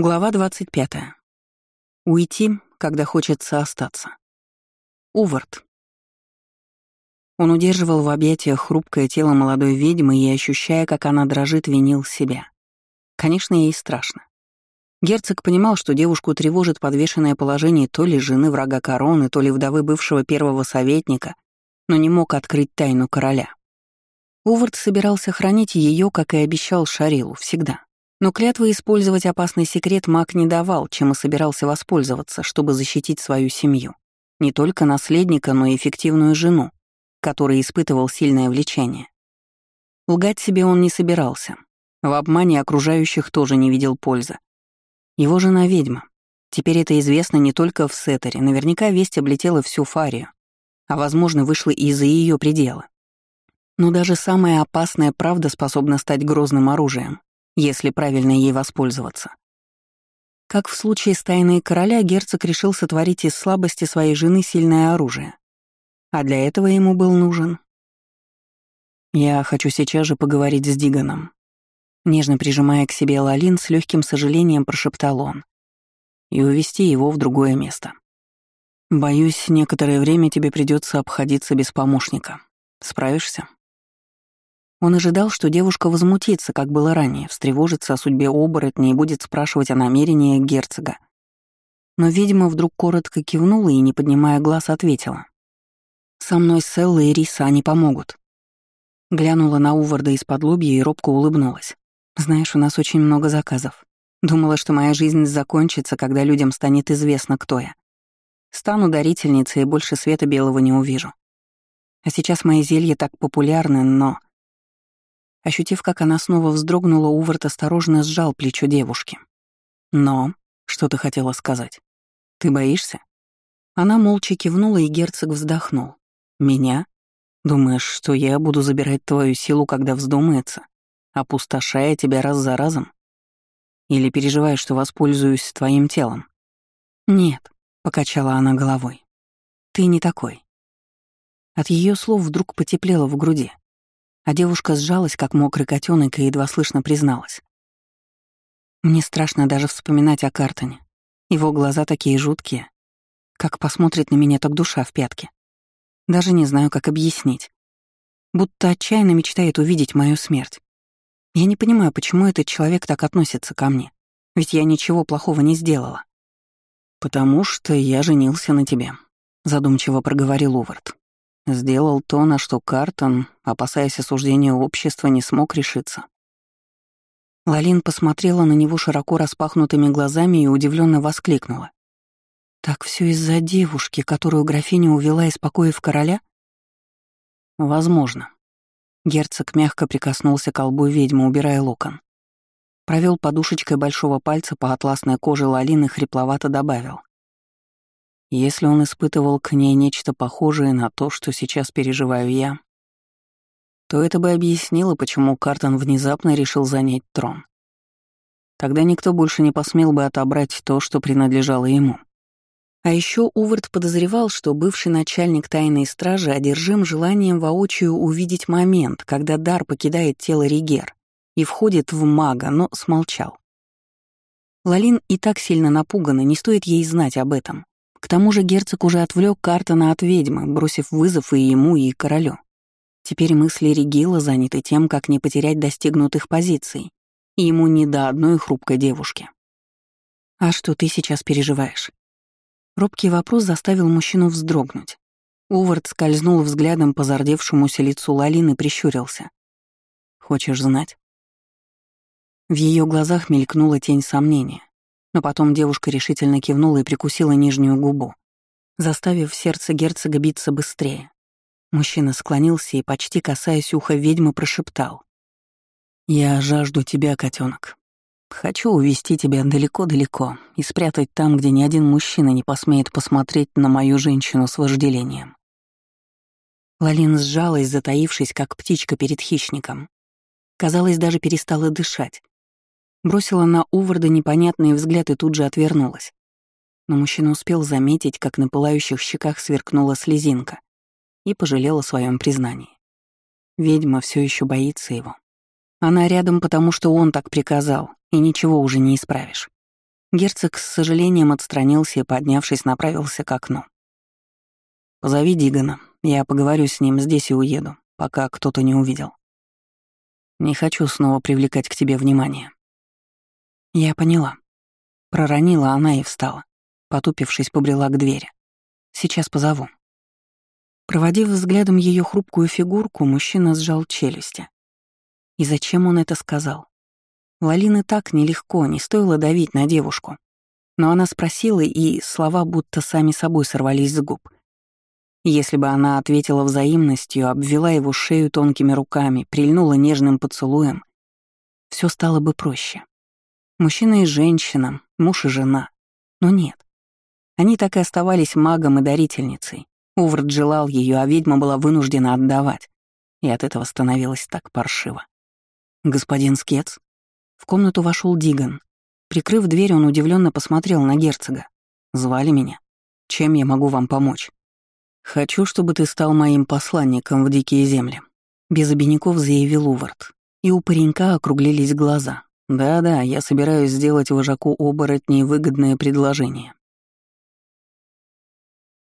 Глава 25. Уйти, когда хочется остаться. Увард. Он удерживал в объятиях хрупкое тело молодой ведьмы и, ощущая, как она дрожит, винил себя. Конечно, ей страшно. Герцог понимал, что девушку тревожит подвешенное положение то ли жены врага короны, то ли вдовы бывшего первого советника, но не мог открыть тайну короля. Увард собирался хранить ее, как и обещал Шарилу, всегда. Но клятвы использовать опасный секрет маг не давал, чем и собирался воспользоваться, чтобы защитить свою семью. Не только наследника, но и эффективную жену, которой испытывал сильное влечение. Лгать себе он не собирался. В обмане окружающих тоже не видел пользы. Его жена — ведьма. Теперь это известно не только в Сеттере, наверняка весть облетела всю Фарию, а, возможно, вышла и за ее пределы. Но даже самая опасная правда способна стать грозным оружием, если правильно ей воспользоваться. Как в случае с тайной короля, герцог решил сотворить из слабости своей жены сильное оружие. А для этого ему был нужен... «Я хочу сейчас же поговорить с Диганом», Нежно прижимая к себе Лалин, с легким сожалением прошептал он. «И увести его в другое место. Боюсь, некоторое время тебе придется обходиться без помощника. Справишься?» Он ожидал, что девушка возмутится, как было ранее, встревожится о судьбе оборотня и будет спрашивать о намерениях герцога. Но, видимо, вдруг коротко кивнула и, не поднимая глаз, ответила. «Со мной Селла и Риса, они помогут». Глянула на Уварда из-под лобья и робко улыбнулась. «Знаешь, у нас очень много заказов. Думала, что моя жизнь закончится, когда людям станет известно, кто я. Стану дарительницей и больше света белого не увижу. А сейчас мои зелья так популярны, но Ощутив, как она снова вздрогнула, Увард осторожно сжал плечо девушки. «Но...» — что ты хотела сказать? «Ты боишься?» Она молча кивнула, и герцог вздохнул. «Меня? Думаешь, что я буду забирать твою силу, когда вздумается, опустошая тебя раз за разом? Или переживаешь, что воспользуюсь твоим телом?» «Нет», — покачала она головой. «Ты не такой». От ее слов вдруг потеплело в груди а девушка сжалась, как мокрый котенок, и едва слышно призналась. Мне страшно даже вспоминать о Картоне. Его глаза такие жуткие. Как посмотрит на меня, так душа в пятке. Даже не знаю, как объяснить. Будто отчаянно мечтает увидеть мою смерть. Я не понимаю, почему этот человек так относится ко мне. Ведь я ничего плохого не сделала. «Потому что я женился на тебе», — задумчиво проговорил Увард. Сделал то, на что Картон, опасаясь осуждения общества, не смог решиться. Лалин посмотрела на него широко распахнутыми глазами и удивленно воскликнула. «Так все из-за девушки, которую графиня увела из покоев короля?» «Возможно». Герцог мягко прикоснулся к колбу ведьмы, убирая локон. Провел подушечкой большого пальца по атласной коже Лалины и хрипловато добавил. Если он испытывал к ней нечто похожее на то, что сейчас переживаю я, то это бы объяснило, почему Картон внезапно решил занять трон. Тогда никто больше не посмел бы отобрать то, что принадлежало ему. А еще Увард подозревал, что бывший начальник тайной стражи одержим желанием воочию увидеть момент, когда дар покидает тело Ригер и входит в мага, но смолчал. Лалин и так сильно напугана, не стоит ей знать об этом. К тому же герцог уже отвлек Картона от ведьмы, бросив вызов и ему, и королю. Теперь мысли Регила заняты тем, как не потерять достигнутых позиций, и ему не до одной хрупкой девушки. «А что ты сейчас переживаешь?» Робкий вопрос заставил мужчину вздрогнуть. Увард скользнул взглядом по зардевшемуся лицу Лалины и прищурился. «Хочешь знать?» В ее глазах мелькнула тень сомнения, но потом девушка решительно кивнула и прикусила нижнюю губу, заставив сердце герцога биться быстрее. Мужчина склонился и, почти касаясь уха ведьмы, прошептал. «Я жажду тебя, котенок. Хочу увести тебя далеко-далеко и спрятать там, где ни один мужчина не посмеет посмотреть на мою женщину с вожделением». Лалин сжалась, затаившись, как птичка перед хищником. Казалось, даже перестала дышать, Бросила на Уварда непонятный взгляд и тут же отвернулась. Но мужчина успел заметить, как на пылающих щеках сверкнула слезинка, и пожалел о своем признании. Ведьма все еще боится его. Она рядом, потому что он так приказал, и ничего уже не исправишь. Герцог с сожалением отстранился и, поднявшись, направился к окну. «Позови Дигана, я поговорю с ним здесь и уеду, пока кто-то не увидел. Не хочу снова привлекать к тебе внимание». Я поняла. Проронила она и встала. Потупившись, побрела к двери. «Сейчас позову». Проводив взглядом ее хрупкую фигурку, мужчина сжал челюсти. И зачем он это сказал? Лалины так нелегко, не стоило давить на девушку. Но она спросила, и слова будто сами собой сорвались с губ. Если бы она ответила взаимностью, обвела его шею тонкими руками, прильнула нежным поцелуем, все стало бы проще. Мужчина и женщина, муж и жена. Но нет. Они так и оставались магом и дарительницей. Увард желал ее, а ведьма была вынуждена отдавать. И от этого становилось так паршиво. «Господин Скетс?» В комнату вошел Диган. Прикрыв дверь, он удивленно посмотрел на герцога. «Звали меня? Чем я могу вам помочь?» «Хочу, чтобы ты стал моим посланником в дикие земли», — без обиняков заявил Увард. И у паренька округлились глаза. «Да-да, я собираюсь сделать вожаку оборотней выгодное предложение.